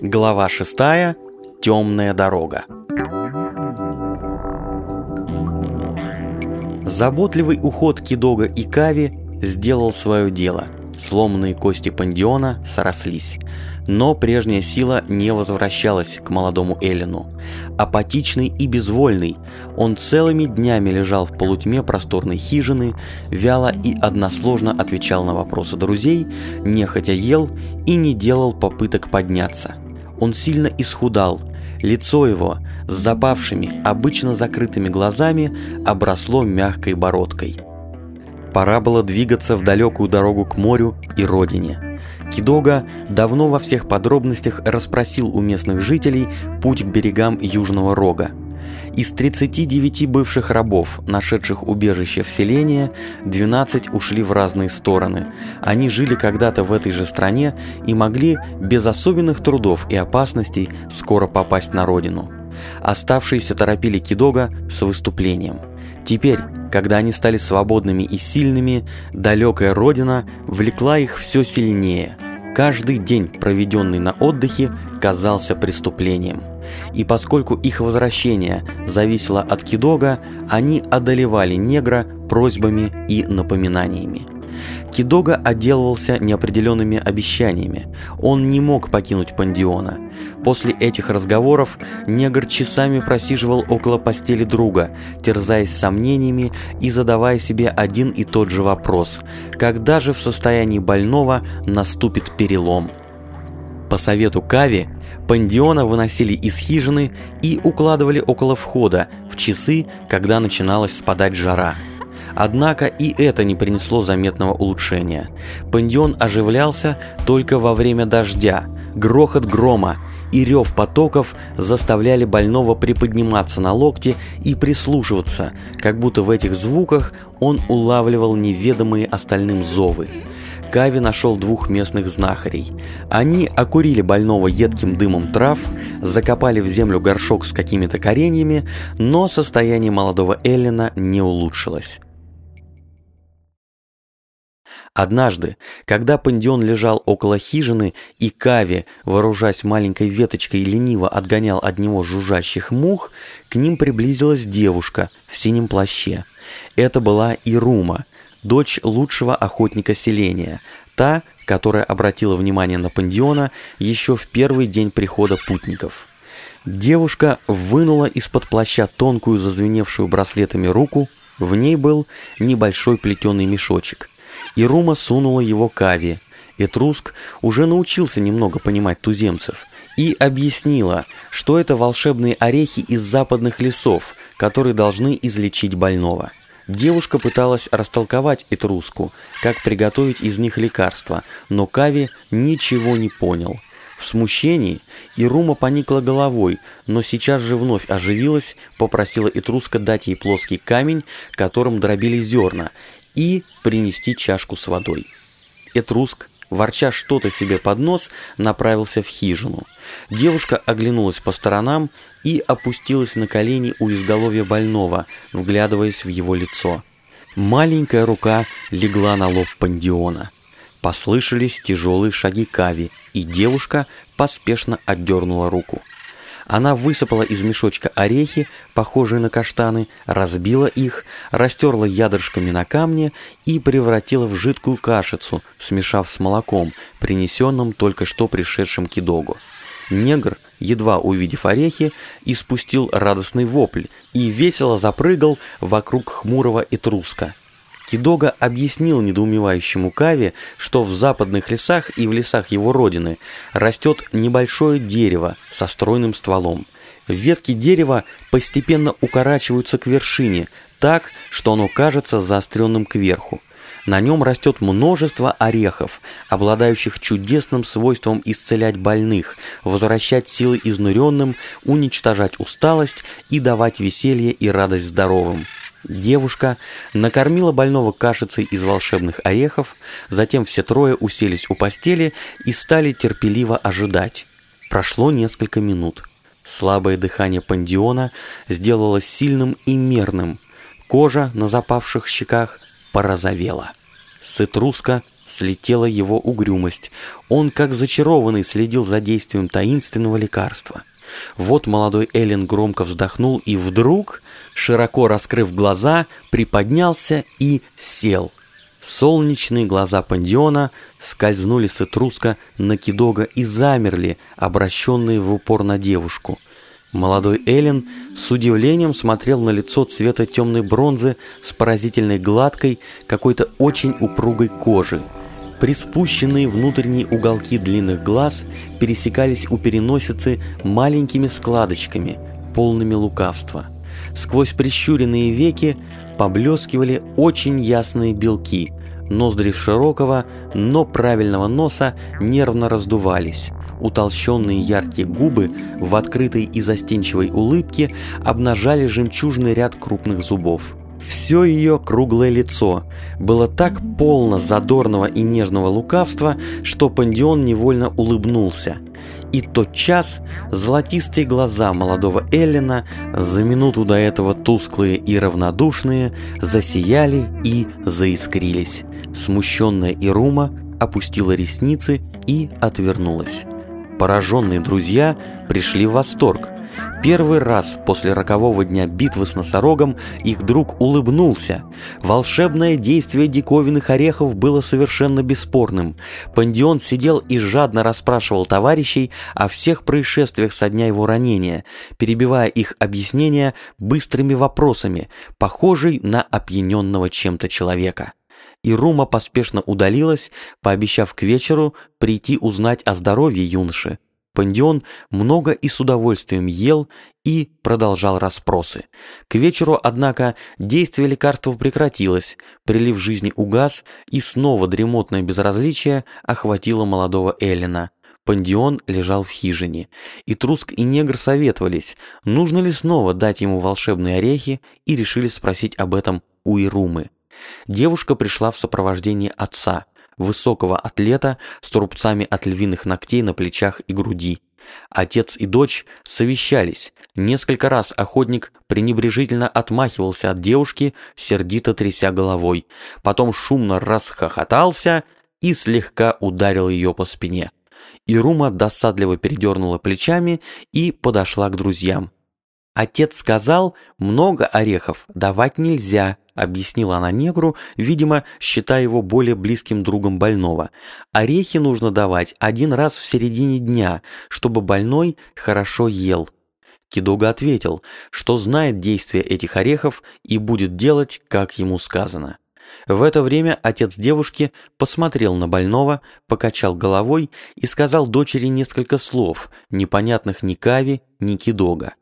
Глава шестая. Темная дорога. Заботливый уход Кидога и Кави сделал свое дело. Сломанные кости пандиона срослись. Но прежняя сила не возвращалась к молодому Эллину. Апатичный и безвольный, он целыми днями лежал в полутьме просторной хижины, вяло и односложно отвечал на вопросы друзей, нехотя ел и не делал попыток подняться. Он сильно исхудал, лицо его с запавшими, обычно закрытыми глазами обросло мягкой бородкой. Пора было двигаться в далекую дорогу к морю и родине – Кидога давно во всех подробностях расспросил у местных жителей путь к берегам Южного Рога. Из 39 бывших рабов, нашедших убежище в селении, 12 ушли в разные стороны. Они жили когда-то в этой же стране и могли без особенных трудов и опасностей скоро попасть на родину. Оставшиеся торопили Кидога с выступлением. Теперь, когда они стали свободными и сильными, далекая родина влекла их все сильнее. Каждый день, проведенный на отдыхе, казался преступлением. И поскольку их возвращение зависело от Кидога, они одолевали негра просьбами и напоминаниями. Кидога отделывался неопределенными обещаниями. Он не мог покинуть Пандиона. После этих разговоров негр часами просиживал около постели друга, терзаясь сомнениями и задавая себе один и тот же вопрос. Когда же в состоянии больного наступит перелом? По совету Кави, Пандиона выносили из хижины и укладывали около входа в часы, когда начиналась спадать жара – Однако и это не принесло заметного улучшения. Пандион оживлялся только во время дождя. Грохот грома и рев потоков заставляли больного приподниматься на локте и прислушиваться, как будто в этих звуках он улавливал неведомые остальным зовы. Кави нашел двух местных знахарей. Они окурили больного едким дымом трав, закопали в землю горшок с какими-то кореньями, но состояние молодого Эллина не улучшилось. Однажды, когда Пандион лежал около хижины и Кави, вооружаясь маленькой веточкой, лениво отгонял от него жужжащих мух, к ним приблизилась девушка в синем плаще. Это была Ирума, дочь лучшего охотника селения, та, которая обратила внимание на Пандиона еще в первый день прихода путников. Девушка вынула из-под плаща тонкую зазвеневшую браслетами руку, в ней был небольшой плетеный мешочек – и Рума сунула его Кави. Этруск уже научился немного понимать туземцев и объяснила, что это волшебные орехи из западных лесов, которые должны излечить больного. Девушка пыталась растолковать Этруску, как приготовить из них лекарства, но Кави ничего не понял. В смущении Ирума поникла головой, но сейчас же вновь оживилась, попросила Этруска дать ей плоский камень, которым дробили зерна, и принести чашку с водой. Этруск, ворча что-то себе под нос, направился в хижину. Девушка оглянулась по сторонам и опустилась на колени у изголовья больного, вглядываясь в его лицо. Маленькая рука легла на лоб пандиона. Послышались тяжелые шаги Кави, и девушка поспешно отдернула руку. Она высыпала из мешочка орехи, похожие на каштаны, разбила их, растерла ядрышками на камне и превратила в жидкую кашицу, смешав с молоком, принесенным только что пришедшим кидогу. Негр, едва увидев орехи, испустил радостный вопль и весело запрыгал вокруг хмурого этруска. Кидога объяснил недоумевающему Каве, что в западных лесах и в лесах его родины растет небольшое дерево со стройным стволом. Ветки дерева постепенно укорачиваются к вершине, так, что оно кажется заостренным кверху. На нем растет множество орехов, обладающих чудесным свойством исцелять больных, возвращать силы изнуренным, уничтожать усталость и давать веселье и радость здоровым. Девушка накормила больного кашицей из волшебных орехов, затем все трое уселись у постели и стали терпеливо ожидать. Прошло несколько минут. Слабое дыхание пандиона сделалось сильным и мерным. Кожа на запавших щеках порозовела. С Этруска слетела его угрюмость. Он, как зачарованный, следил за действием таинственного лекарства. Вот молодой Эллен громко вздохнул и вдруг, широко раскрыв глаза, приподнялся и сел. Солнечные глаза Пандиона скользнули с Этруска на Кидога и замерли, обращенные в упор на девушку. Молодой Эллен с удивлением смотрел на лицо цвета темной бронзы с поразительной гладкой, какой-то очень упругой кожей. Приспущенные внутренние уголки длинных глаз пересекались у переносицы маленькими складочками, полными лукавства. Сквозь прищуренные веки поблескивали очень ясные белки. Ноздри широкого, но правильного носа нервно раздувались. Утолщенные яркие губы в открытой и застенчивой улыбке обнажали жемчужный ряд крупных зубов. Все ее круглое лицо было так полно задорного и нежного лукавства, что Пандион невольно улыбнулся. И тотчас золотистые глаза молодого Эллина, за минуту до этого тусклые и равнодушные, засияли и заискрились. Смущенная Ирума опустила ресницы и отвернулась. Пораженные друзья пришли в восторг. Первый раз после рокового дня битвы с носорогом их друг улыбнулся. Волшебное действие диковинных орехов было совершенно бесспорным. Пандион сидел и жадно расспрашивал товарищей о всех происшествиях со дня его ранения, перебивая их объяснения быстрыми вопросами, похожий на опьяненного чем-то человека и Рума поспешно удалилась, пообещав к вечеру прийти узнать о здоровье юноши. Пандион много и с удовольствием ел и продолжал расспросы. К вечеру, однако, действие лекарства прекратилось, прилив жизни угас, и снова дремотное безразличие охватило молодого Эллина. Пандион лежал в хижине, и Труск и Негр советовались, нужно ли снова дать ему волшебные орехи, и решили спросить об этом у Ирумы. Девушка пришла в сопровождении отца, высокого атлета с рубцами от львиных ногтей на плечах и груди. Отец и дочь совещались. Несколько раз охотник пренебрежительно отмахивался от девушки, сердито тряся головой. Потом шумно расхохотался и слегка ударил ее по спине. Ирума досадливо передернула плечами и подошла к друзьям. Отец сказал, много орехов давать нельзя, объяснила она негру, видимо, считая его более близким другом больного. Орехи нужно давать один раз в середине дня, чтобы больной хорошо ел. Кидога ответил, что знает действие этих орехов и будет делать, как ему сказано. В это время отец девушки посмотрел на больного, покачал головой и сказал дочери несколько слов, непонятных ни Кави, ни Кидога.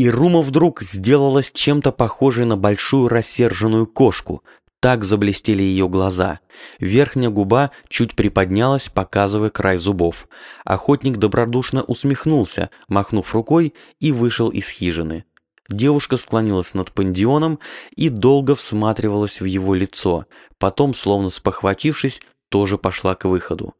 И Рума вдруг сделалась чем-то похожей на большую рассерженную кошку. Так заблестели ее глаза. Верхняя губа чуть приподнялась, показывая край зубов. Охотник добродушно усмехнулся, махнув рукой, и вышел из хижины. Девушка склонилась над пандионом и долго всматривалась в его лицо. Потом, словно спохватившись, тоже пошла к выходу.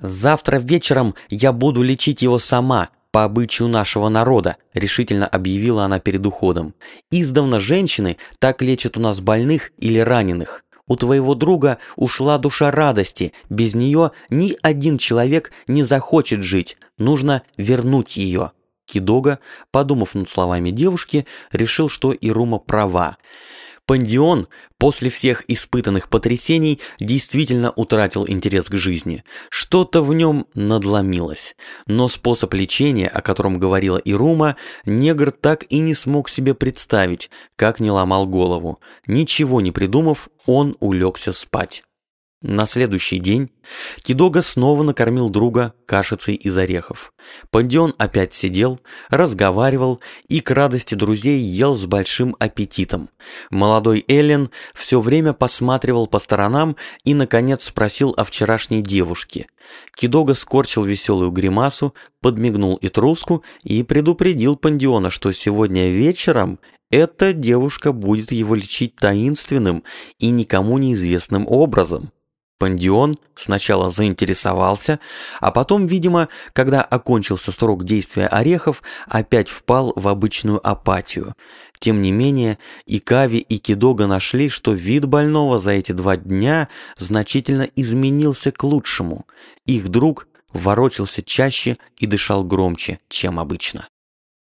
«Завтра вечером я буду лечить его сама», по обычаю нашего народа», — решительно объявила она перед уходом. «Издавна женщины так лечат у нас больных или раненых. У твоего друга ушла душа радости, без нее ни один человек не захочет жить, нужно вернуть ее». Кидога, подумав над словами девушки, решил, что Ирума права. Пандион после всех испытанных потрясений действительно утратил интерес к жизни. Что-то в нем надломилось. Но способ лечения, о котором говорила Ирума, негр так и не смог себе представить, как не ломал голову. Ничего не придумав, он улегся спать. На следующий день Кидога снова накормил друга кашицей из орехов. Пандион опять сидел, разговаривал и к радости друзей ел с большим аппетитом. Молодой Эллен все время посматривал по сторонам и, наконец, спросил о вчерашней девушке. Кидога скорчил веселую гримасу, подмигнул Итруску и предупредил Пандиона, что сегодня вечером эта девушка будет его лечить таинственным и никому неизвестным образом. Пандион сначала заинтересовался, а потом, видимо, когда окончился срок действия орехов, опять впал в обычную апатию. Тем не менее, и Кави, и Кидога нашли, что вид больного за эти два дня значительно изменился к лучшему. Их друг ворочался чаще и дышал громче, чем обычно.